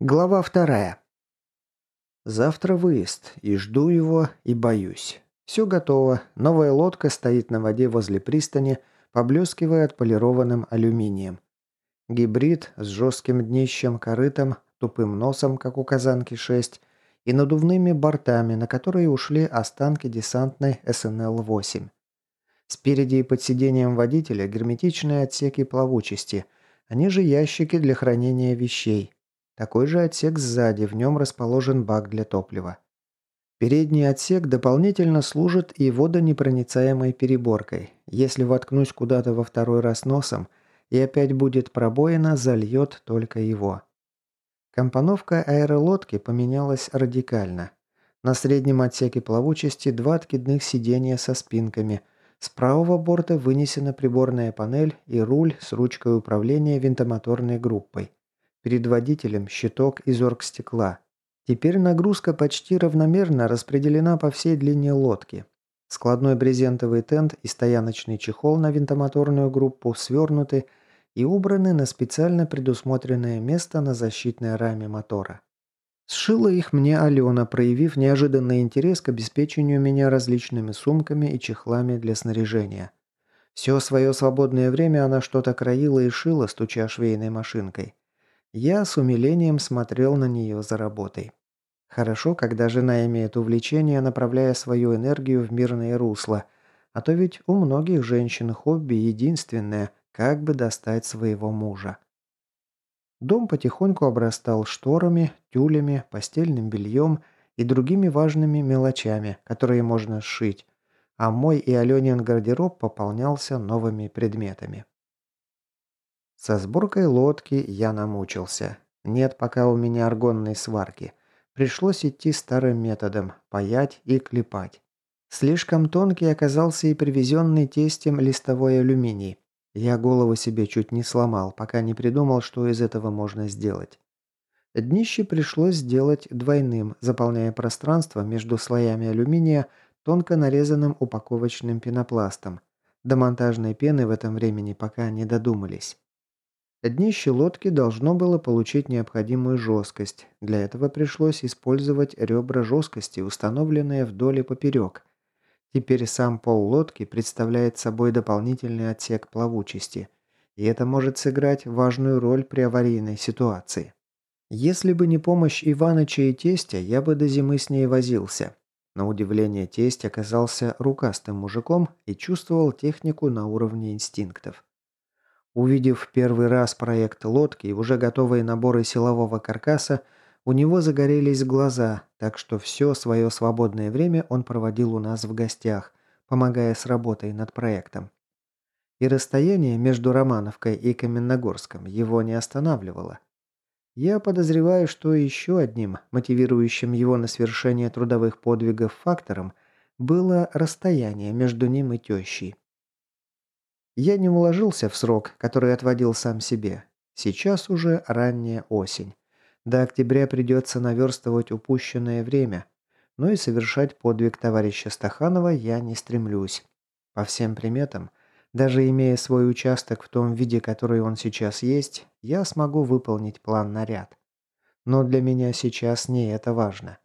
Глава вторая. Завтра выезд, и жду его, и боюсь. Все готово, новая лодка стоит на воде возле пристани, поблескивая отполированным алюминием. Гибрид с жестким днищем, корытом, тупым носом, как у Казанки-6, и надувными бортами, на которые ушли останки десантной СНЛ-8. Спереди и под сиденьем водителя герметичные отсеки плавучести, они же ящики для хранения вещей – такой же отсек сзади, в нем расположен бак для топлива. Передний отсек дополнительно служит и водонепроницаемой переборкой. Если воткнусь куда-то во второй раз носом, и опять будет пробоина, зальет только его. Компоновка аэролодки поменялась радикально. На среднем отсеке плавучести два откидных сидения со спинками. С правого борта вынесена приборная панель и руль с ручкой управления винтомоторной группой. Перед водителем щиток из оргстекла. Теперь нагрузка почти равномерно распределена по всей длине лодки. Складной брезентовый тент и стояночный чехол на винтомоторную группу свернуты и убраны на специально предусмотренное место на защитной раме мотора. Сшила их мне Алена, проявив неожиданный интерес к обеспечению меня различными сумками и чехлами для снаряжения. Все свое свободное время она что-то краила и шила, стуча швейной машинкой. Я с умилением смотрел на нее за работой. Хорошо, когда жена имеет увлечение, направляя свою энергию в мирное русло. А то ведь у многих женщин хобби единственное, как бы достать своего мужа. Дом потихоньку обрастал шторами, тюлями, постельным бельем и другими важными мелочами, которые можно сшить, а мой и Аленин гардероб пополнялся новыми предметами. Со сборкой лодки я намучился. Нет пока у меня аргонной сварки. Пришлось идти старым методом – паять и клепать. Слишком тонкий оказался и привезенный тестем листовой алюминий. Я голову себе чуть не сломал, пока не придумал, что из этого можно сделать. Днище пришлось сделать двойным, заполняя пространство между слоями алюминия тонко нарезанным упаковочным пенопластом. До монтажной пены в этом времени пока не додумались. Днище лодки должно было получить необходимую жесткость. Для этого пришлось использовать ребра жесткости, установленные вдоль и поперек. Теперь сам пол лодки представляет собой дополнительный отсек плавучести. И это может сыграть важную роль при аварийной ситуации. Если бы не помощь Иваныча и тестя, я бы до зимы с ней возился. На удивление тесть оказался рукастым мужиком и чувствовал технику на уровне инстинктов. Увидев первый раз проект лодки и уже готовые наборы силового каркаса, у него загорелись глаза, так что все свое свободное время он проводил у нас в гостях, помогая с работой над проектом. И расстояние между Романовкой и Каменногорском его не останавливало. Я подозреваю, что еще одним, мотивирующим его на свершение трудовых подвигов фактором, было расстояние между ним и тещей. Я не уложился в срок, который отводил сам себе. Сейчас уже ранняя осень. До октября придется наверстывать упущенное время. Но и совершать подвиг товарища Стаханова я не стремлюсь. По всем приметам, даже имея свой участок в том виде, который он сейчас есть, я смогу выполнить план наряд. Но для меня сейчас не это важно.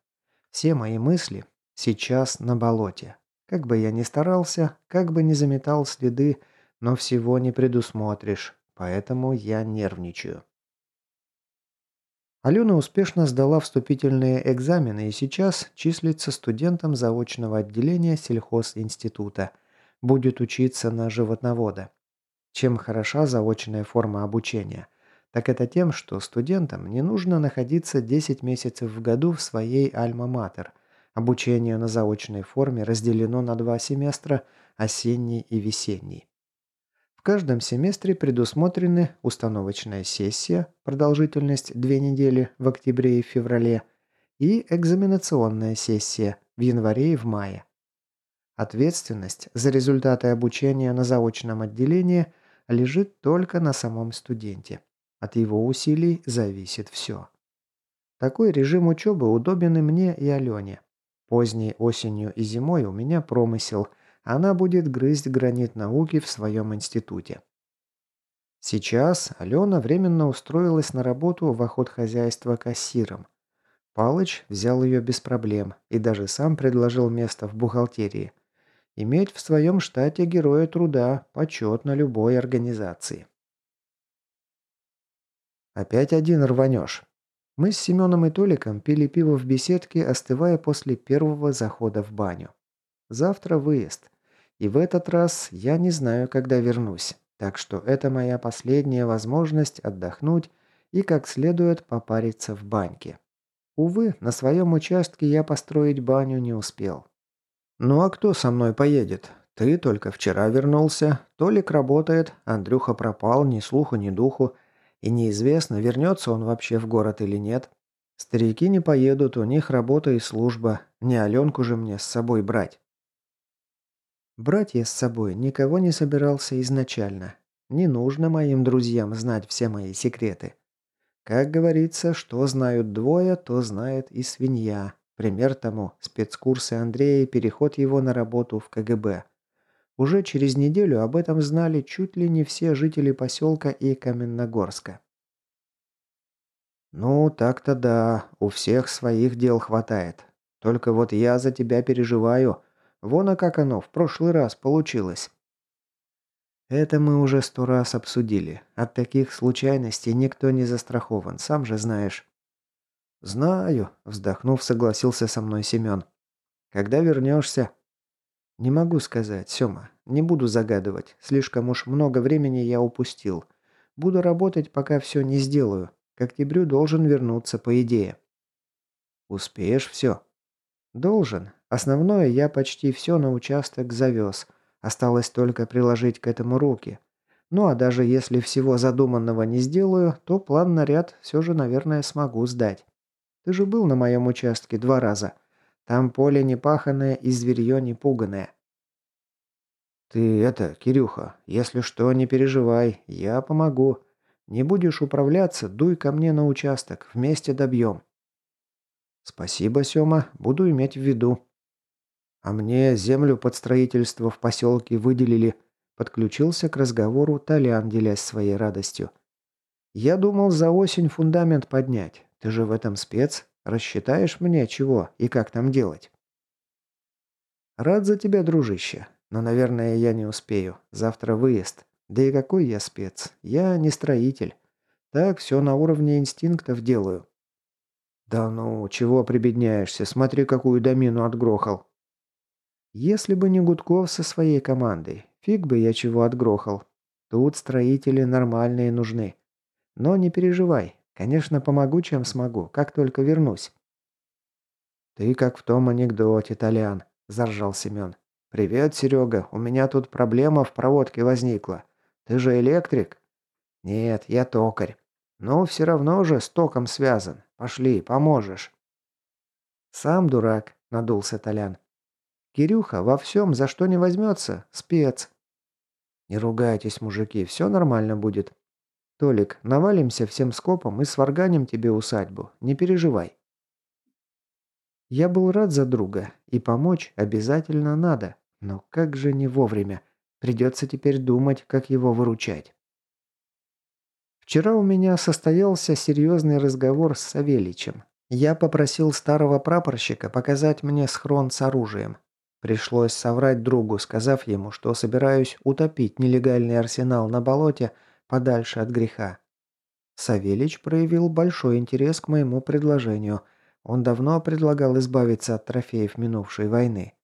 Все мои мысли сейчас на болоте. Как бы я ни старался, как бы ни заметал следы, но всего не предусмотришь, поэтому я нервничаю. Алена успешно сдала вступительные экзамены и сейчас числится студентом заочного отделения сельхозинститута. Будет учиться на животновода. Чем хороша заочная форма обучения? Так это тем, что студентам не нужно находиться 10 месяцев в году в своей альма-матер. Обучение на заочной форме разделено на два семестра – осенний и весенний. В каждом семестре предусмотрены установочная сессия, продолжительность две недели в октябре и феврале, и экзаменационная сессия в январе и в мае. Ответственность за результаты обучения на заочном отделении лежит только на самом студенте. От его усилий зависит все. Такой режим учебы удобен и мне, и Алене. Поздней осенью и зимой у меня промысел – она будет грызть гранит науки в своем институте. Сейчас Алена временно устроилась на работу в охотхозяйство кассиром. Палыч взял ее без проблем и даже сам предложил место в бухгалтерии. Иметь в своем штате героя труда – почетно любой организации. Опять один рванешь. Мы с Семеном и Толиком пили пиво в беседке, остывая после первого захода в баню. Завтра выезд. И в этот раз я не знаю, когда вернусь. Так что это моя последняя возможность отдохнуть и как следует попариться в баньке. Увы, на своем участке я построить баню не успел. Ну а кто со мной поедет? Ты только вчера вернулся, Толик работает, Андрюха пропал, ни слуху, ни духу, и неизвестно, вернется он вообще в город или нет. Старики не поедут, у них работа и служба, не Аленку же мне с собой брать. Брать я с собой никого не собирался изначально. Не нужно моим друзьям знать все мои секреты. Как говорится, что знают двое, то знает и свинья. Пример тому – спецкурсы Андрея и переход его на работу в КГБ. Уже через неделю об этом знали чуть ли не все жители поселка и Каменногорска. «Ну, так-то да, у всех своих дел хватает. Только вот я за тебя переживаю. Вон, а как оно в прошлый раз получилось». Это мы уже сто раз обсудили. От таких случайностей никто не застрахован, сам же знаешь. «Знаю», – вздохнув, согласился со мной Семен. «Когда вернешься?» «Не могу сказать, Сёма. Не буду загадывать. Слишком уж много времени я упустил. Буду работать, пока все не сделаю. К октябрю должен вернуться, по идее». «Успеешь все?» «Должен. Основное я почти все на участок завез. Осталось только приложить к этому руки. Ну а даже если всего задуманного не сделаю, то план наряд все же, наверное, смогу сдать. Ты же был на моем участке два раза. Там поле не паханое и зверье не пуганое. Ты это, Кирюха, если что, не переживай, я помогу. Не будешь управляться, дуй ко мне на участок, вместе добьем. Спасибо, Сёма, буду иметь в виду. А мне землю под строительство в поселке выделили. Подключился к разговору Толян, делясь своей радостью. Я думал за осень фундамент поднять. Ты же в этом спец. Рассчитаешь мне, чего и как там делать?» «Рад за тебя, дружище. Но, наверное, я не успею. Завтра выезд. Да и какой я спец? Я не строитель. Так, все на уровне инстинктов делаю». «Да ну, чего прибедняешься? Смотри, какую домину отгрохал». «Если бы не Гудков со своей командой, фиг бы я чего отгрохал. Тут строители нормальные нужны. Но не переживай, Конечно, помогу, чем смогу, как только вернусь». «Ты как в том анекдоте, Толян», – заржал Семен. «Привет, Серега, у меня тут проблема в проводке возникла. Ты же электрик?» «Нет, я токарь. Но все равно же с током связан. Пошли, поможешь». «Сам дурак», – надулся Толян. «Кирюха во всем, за что не возьмется, спец». «Не ругайтесь, мужики, все нормально будет. «Толик, навалимся всем скопом и сварганим тебе усадьбу. Не переживай». Я был рад за друга, и помочь обязательно надо. Но как же не вовремя. Придется теперь думать, как его выручать. Вчера у меня состоялся серьезный разговор с Савеличем. Я попросил старого прапорщика показать мне схрон с оружием. Пришлось соврать другу, сказав ему, что собираюсь утопить нелегальный арсенал на болоте, подальше от греха. Савельич проявил большой интерес к моему предложению. Он давно предлагал избавиться от трофеев минувшей войны.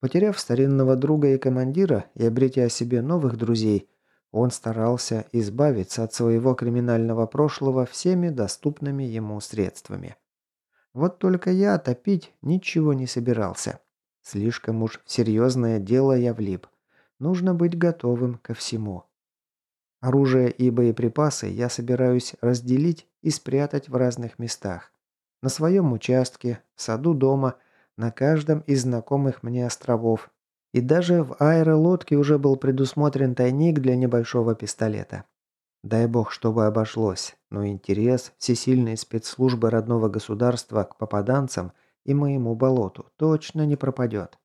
Потеряв старинного друга и командира и обретя себе новых друзей, он старался избавиться от своего криминального прошлого всеми доступными ему средствами. Вот только я топить ничего не собирался. Слишком уж в серьезное дело я влип. Нужно быть готовым ко всему. Оружие и боеприпасы я собираюсь разделить и спрятать в разных местах. На своем участке, в саду дома, на каждом из знакомых мне островов. И даже в аэролодке уже был предусмотрен тайник для небольшого пистолета. Дай бог, чтобы обошлось, но интерес всесильной спецслужбы родного государства к попаданцам и моему болоту точно не пропадет.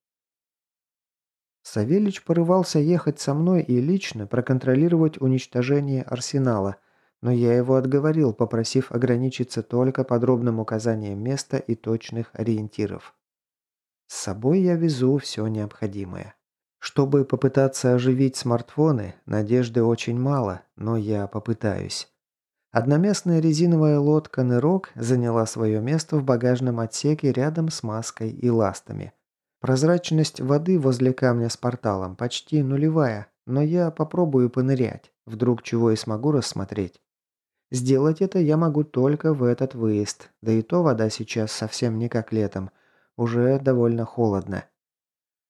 Савельич порывался ехать со мной и лично проконтролировать уничтожение арсенала, но я его отговорил, попросив ограничиться только подробным указанием места и точных ориентиров. С собой я везу все необходимое. Чтобы попытаться оживить смартфоны, надежды очень мало, но я попытаюсь. Одноместная резиновая лодка «Нырок» заняла свое место в багажном отсеке рядом с маской и ластами. Прозрачность воды возле камня с порталом почти нулевая, но я попробую понырять, вдруг чего и смогу рассмотреть. Сделать это я могу только в этот выезд, да и то вода сейчас совсем не как летом, уже довольно холодно.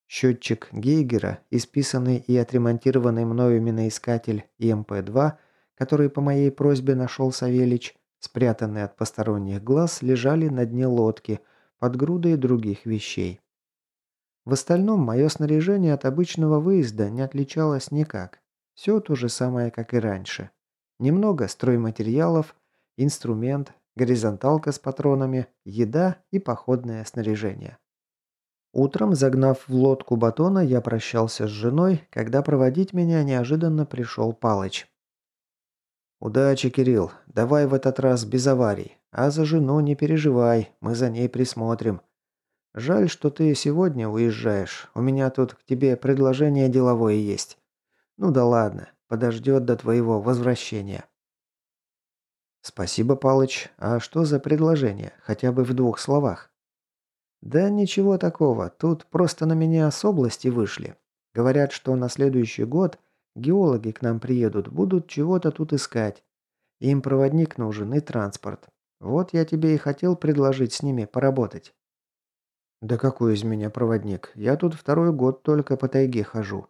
Счетчик Гейгера, исписанный и отремонтированный мною миноискатель ИМП-2, который по моей просьбе нашел Савелич, спрятанные от посторонних глаз, лежали на дне лодки под грудой других вещей. В остальном мое снаряжение от обычного выезда не отличалось никак. Все то же самое, как и раньше. Немного стройматериалов, инструмент, горизонталка с патронами, еда и походное снаряжение. Утром, загнав в лодку батона, я прощался с женой, когда проводить меня неожиданно пришел Палыч. «Удачи, Кирилл. Давай в этот раз без аварий. А за жену не переживай, мы за ней присмотрим. Жаль, что ты сегодня уезжаешь. У меня тут к тебе предложение деловое есть. Ну да ладно, подождет до твоего возвращения. Спасибо, Палыч. А что за предложение? Хотя бы в двух словах. Да ничего такого. Тут просто на меня с области вышли. Говорят, что на следующий год геологи к нам приедут, будут чего-то тут искать. Им проводник нужен и транспорт. Вот я тебе и хотел предложить с ними поработать. «Да какой из меня проводник? Я тут второй год только по тайге хожу.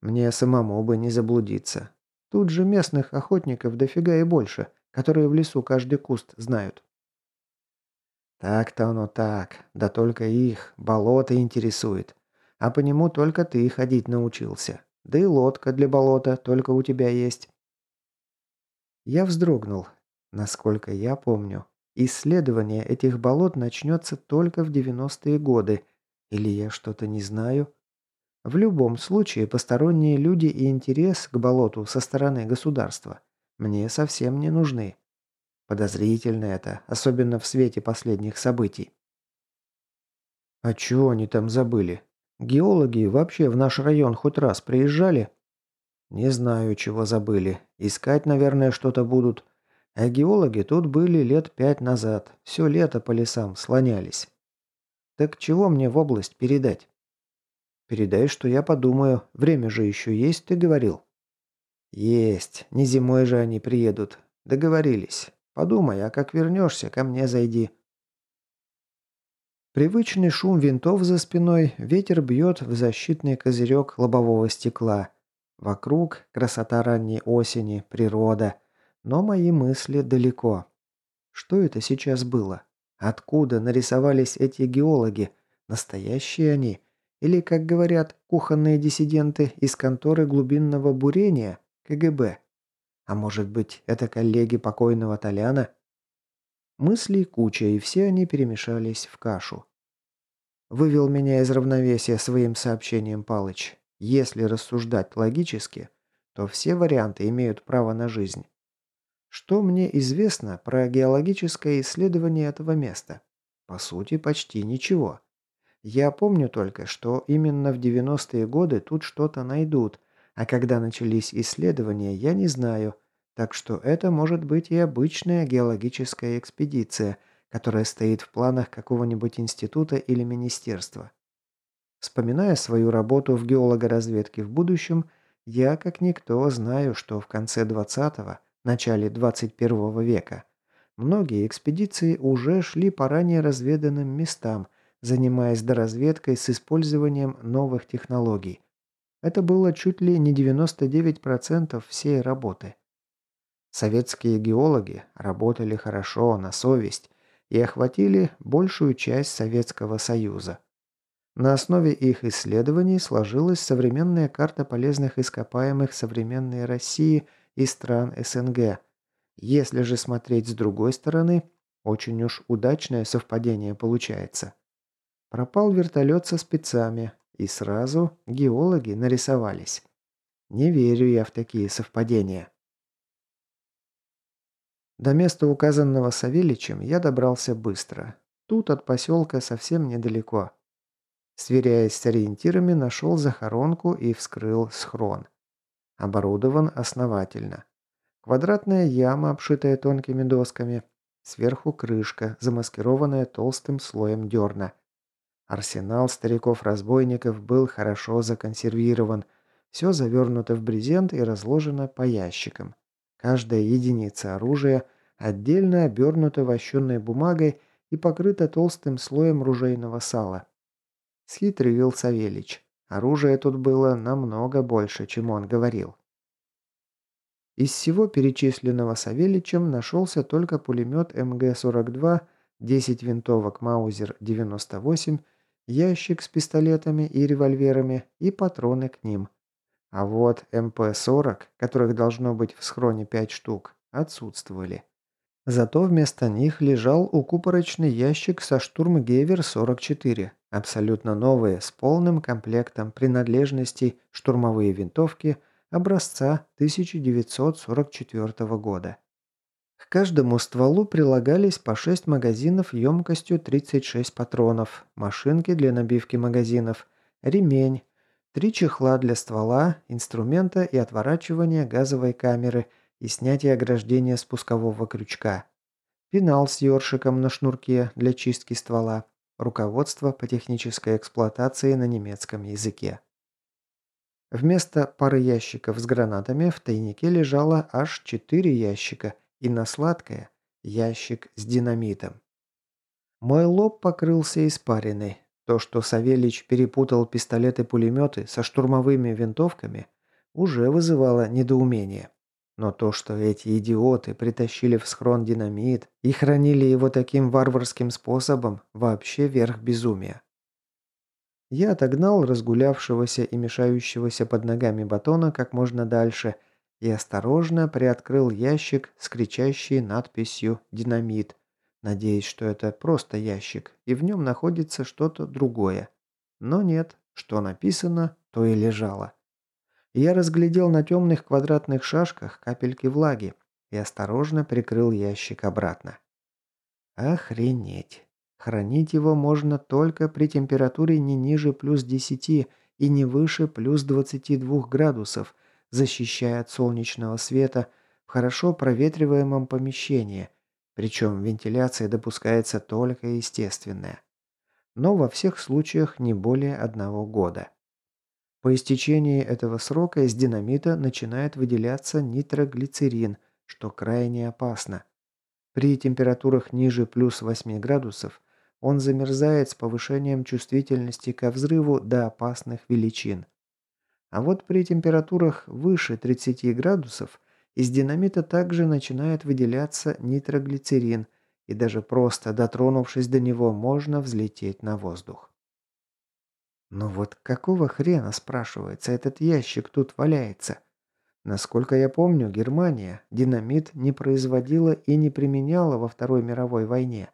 Мне самому бы не заблудиться. Тут же местных охотников дофига и больше, которые в лесу каждый куст знают». «Так-то оно так. Да только их болото интересует. А по нему только ты ходить научился. Да и лодка для болота только у тебя есть». Я вздрогнул. Насколько я помню, Исследование этих болот начнется только в 90-е годы. Или я что-то не знаю? В любом случае, посторонние люди и интерес к болоту со стороны государства мне совсем не нужны. Подозрительно это, особенно в свете последних событий. А чего они там забыли? Геологи вообще в наш район хоть раз приезжали? Не знаю, чего забыли. Искать, наверное, что-то будут. А геологи тут были лет пять назад. Все лето по лесам слонялись. Так чего мне в область передать? Передай, что я подумаю. Время же еще есть, ты говорил. Есть. Не зимой же они приедут. Договорились. Подумай, а как вернешься, ко мне зайди. Привычный шум винтов за спиной, ветер бьет в защитный козырек лобового стекла. Вокруг красота ранней осени, природа – но мои мысли далеко. Что это сейчас было? Откуда нарисовались эти геологи? Настоящие они? Или, как говорят, кухонные диссиденты из конторы глубинного бурения, КГБ? А может быть, это коллеги покойного Толяна? Мыслей куча, и все они перемешались в кашу. Вывел меня из равновесия своим сообщением Палыч. Если рассуждать логически, то все варианты имеют право на жизнь. Что мне известно про геологическое исследование этого места? По сути, почти ничего. Я помню только, что именно в 90-е годы тут что-то найдут, а когда начались исследования, я не знаю, так что это может быть и обычная геологическая экспедиция, которая стоит в планах какого-нибудь института или министерства. Вспоминая свою работу в геологоразведке в будущем, я, как никто, знаю, что в конце 20-го начале 21 века, многие экспедиции уже шли по ранее разведанным местам, занимаясь доразведкой с использованием новых технологий. Это было чуть ли не 99% всей работы. Советские геологи работали хорошо, на совесть, и охватили большую часть Советского Союза. На основе их исследований сложилась современная карта полезных ископаемых современной России – и стран СНГ. Если же смотреть с другой стороны, очень уж удачное совпадение получается. Пропал вертолет со спецами, И сразу геологи нарисовались. Не верю я в такие совпадения. До места, указанного Савельичем, я добрался быстро. Тут от поселка совсем недалеко. Сверяясь с ориентирами, нашел захоронку и вскрыл схрон. Оборудован основательно. Квадратная яма, обшитая тонкими досками. Сверху крышка, замаскированная толстым слоем дерна. Арсенал стариков-разбойников был хорошо законсервирован. Все завернуто в брезент и разложено по ящикам. Каждая единица оружия отдельно обернута вощенной бумагой и покрыта толстым слоем ружейного сала. Схитрил Савельич. Оружия тут было намного больше, чем он говорил. Из всего перечисленного Савельичем нашелся только пулемет МГ-42, 10 винтовок Маузер-98, ящик с пистолетами и револьверами и патроны к ним. А вот МП-40, которых должно быть в схроне 5 штук, отсутствовали. Зато вместо них лежал укупорочный ящик со штурмгевер-44, абсолютно новые, с полным комплектом принадлежностей штурмовые винтовки образца 1944 года. К каждому стволу прилагались по 6 магазинов емкостью 36 патронов, машинки для набивки магазинов, ремень, три чехла для ствола, инструмента и отворачивания газовой камеры – и снятие ограждения спускового крючка. Пенал с ёршиком на шнурке для чистки ствола. Руководство по технической эксплуатации на немецком языке. Вместо пары ящиков с гранатами в тайнике лежало аж четыре ящика и на сладкое ящик с динамитом. Мой лоб покрылся испариной. То, что Савельич перепутал пистолеты-пулеметы со штурмовыми винтовками, уже вызывало недоумение. Но то, что эти идиоты притащили в схрон динамит и хранили его таким варварским способом, вообще верх безумия. Я отогнал разгулявшегося и мешающегося под ногами батона как можно дальше и осторожно приоткрыл ящик с кричащей надписью «Динамит», надеясь, что это просто ящик, и в нем находится что-то другое. Но нет, что написано, то и лежало я разглядел на темных квадратных шашках капельки влаги и осторожно прикрыл ящик обратно. Охренеть! Хранить его можно только при температуре не ниже плюс 10 и не выше плюс 22 градусов, защищая от солнечного света в хорошо проветриваемом помещении, причем вентиляция допускается только естественная. Но во всех случаях не более одного года. По истечении этого срока из динамита начинает выделяться нитроглицерин, что крайне опасно. При температурах ниже плюс 8 градусов он замерзает с повышением чувствительности ко взрыву до опасных величин. А вот при температурах выше 30 градусов из динамита также начинает выделяться нитроглицерин, и даже просто дотронувшись до него, можно взлететь на воздух. Но вот какого хрена, спрашивается, этот ящик тут валяется? Насколько я помню, Германия динамит не производила и не применяла во Второй мировой войне.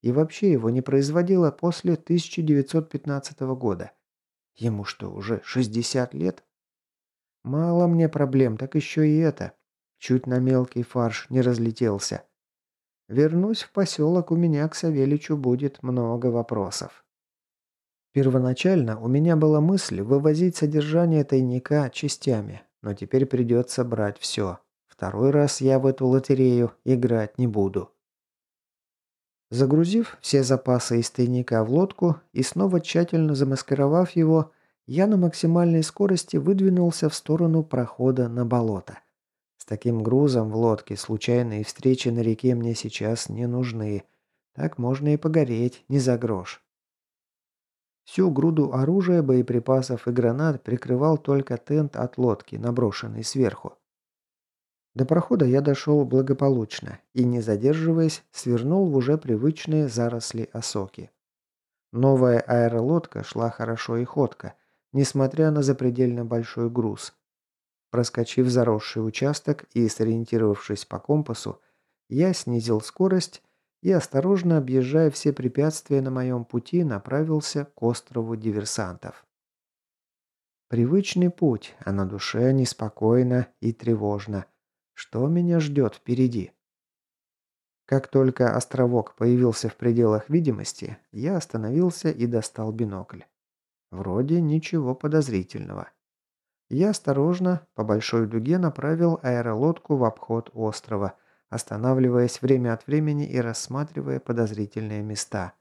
И вообще его не производила после 1915 года. Ему что, уже 60 лет? Мало мне проблем, так еще и это. Чуть на мелкий фарш не разлетелся. Вернусь в поселок, у меня к Савеличу будет много вопросов. Первоначально у меня была мысль вывозить содержание тайника частями, но теперь придется брать все. Второй раз я в эту лотерею играть не буду. Загрузив все запасы из тайника в лодку и снова тщательно замаскировав его, я на максимальной скорости выдвинулся в сторону прохода на болото. С таким грузом в лодке случайные встречи на реке мне сейчас не нужны. Так можно и погореть, не за грош. Всю груду оружия, боеприпасов и гранат прикрывал только тент от лодки, наброшенный сверху. До прохода я дошел благополучно и, не задерживаясь, свернул в уже привычные заросли осоки. Новая аэролодка шла хорошо и ходко, несмотря на запредельно большой груз. Проскочив заросший участок и сориентировавшись по компасу, я снизил скорость и, осторожно объезжая все препятствия на моем пути, направился к острову диверсантов. Привычный путь, а на душе неспокойно и тревожно. Что меня ждет впереди? Как только островок появился в пределах видимости, я остановился и достал бинокль. Вроде ничего подозрительного. Я осторожно, по большой дуге направил аэролодку в обход острова, останавливаясь время от времени и рассматривая подозрительные места.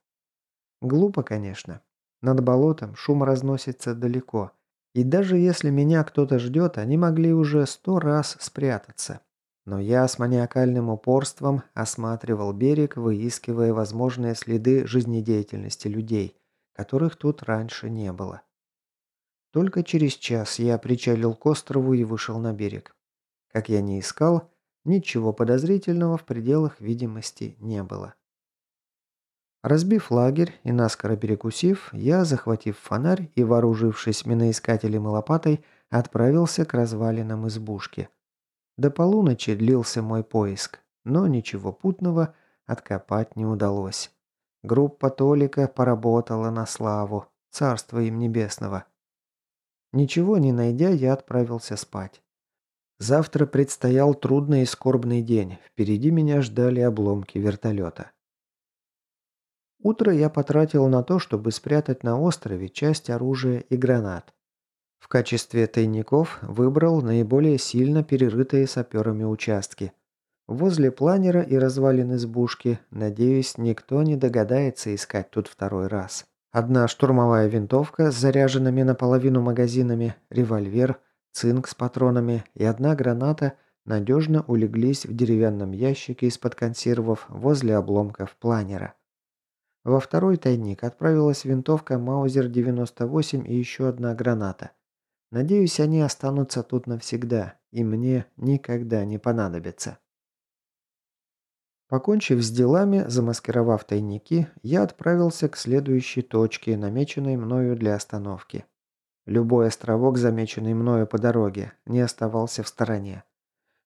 Глупо, конечно. Над болотом шум разносится далеко. И даже если меня кто-то ждет, они могли уже сто раз спрятаться. Но я с маниакальным упорством осматривал берег, выискивая возможные следы жизнедеятельности людей, которых тут раньше не было. Только через час я причалил к острову и вышел на берег. Как я не искал, ничего подозрительного в пределах видимости не было. Разбив лагерь и наскоро перекусив, я, захватив фонарь и вооружившись миноискателем и лопатой, отправился к развалинам избушки. До полуночи длился мой поиск, но ничего путного откопать не удалось. Группа Толика поработала на славу, царство им небесного. Ничего не найдя, я отправился спать. Завтра предстоял трудный и скорбный день. Впереди меня ждали обломки вертолета. Утро я потратил на то, чтобы спрятать на острове часть оружия и гранат. В качестве тайников выбрал наиболее сильно перерытые саперами участки. Возле планера и развалин избушки, надеюсь, никто не догадается искать тут второй раз. Одна штурмовая винтовка с заряженными наполовину магазинами, револьвер, цинк с патронами и одна граната надежно улеглись в деревянном ящике из-под консервов возле обломков планера. Во второй тайник отправилась винтовка Маузер-98 и еще одна граната. Надеюсь, они останутся тут навсегда, и мне никогда не понадобятся. Покончив с делами, замаскировав тайники, я отправился к следующей точке, намеченной мною для остановки. Любой островок, замеченный мною по дороге, не оставался в стороне.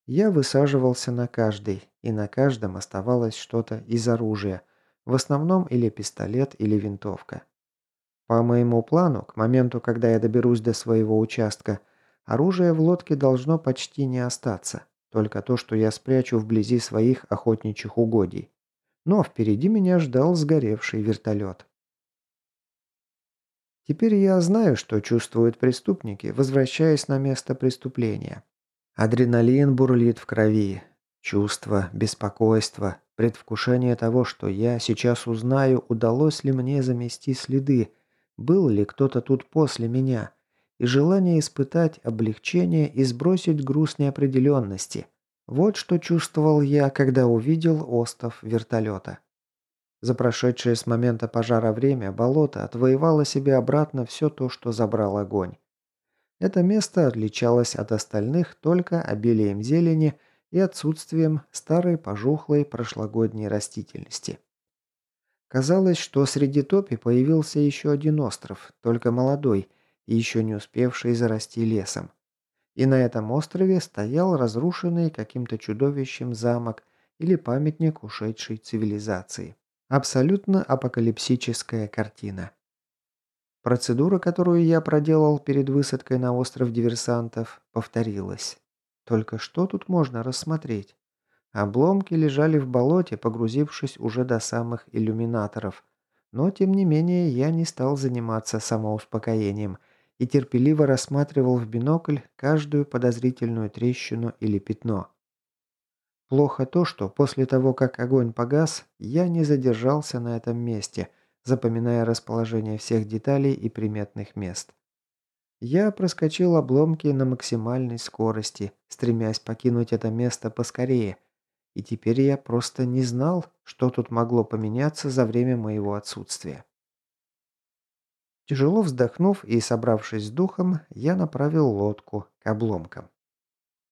Я высаживался на каждый, и на каждом оставалось что-то из оружия, в основном или пистолет, или винтовка. По моему плану, к моменту, когда я доберусь до своего участка, оружие в лодке должно почти не остаться. Только то, что я спрячу вблизи своих охотничьих угодий. Но впереди меня ждал сгоревший вертолет. Теперь я знаю, что чувствуют преступники, возвращаясь на место преступления. Адреналин бурлит в крови. Чувство, беспокойство, предвкушение того, что я сейчас узнаю, удалось ли мне замести следы, был ли кто-то тут после меня – и желание испытать облегчение и сбросить груз неопределенности. Вот что чувствовал я, когда увидел остов вертолета. За прошедшее с момента пожара время болото отвоевало себе обратно все то, что забрал огонь. Это место отличалось от остальных только обилием зелени и отсутствием старой пожухлой прошлогодней растительности. Казалось, что среди топи появился еще один остров, только молодой, еще не успевший зарасти лесом. И на этом острове стоял разрушенный каким-то чудовищем замок или памятник ушедшей цивилизации. Абсолютно апокалипсическая картина. Процедура, которую я проделал перед высадкой на остров диверсантов, повторилась. Только что тут можно рассмотреть? Обломки лежали в болоте, погрузившись уже до самых иллюминаторов. Но, тем не менее, я не стал заниматься самоуспокоением и терпеливо рассматривал в бинокль каждую подозрительную трещину или пятно. Плохо то, что после того, как огонь погас, я не задержался на этом месте, запоминая расположение всех деталей и приметных мест. Я проскочил обломки на максимальной скорости, стремясь покинуть это место поскорее, и теперь я просто не знал, что тут могло поменяться за время моего отсутствия. Тяжело вздохнув и собравшись с духом, я направил лодку к обломкам.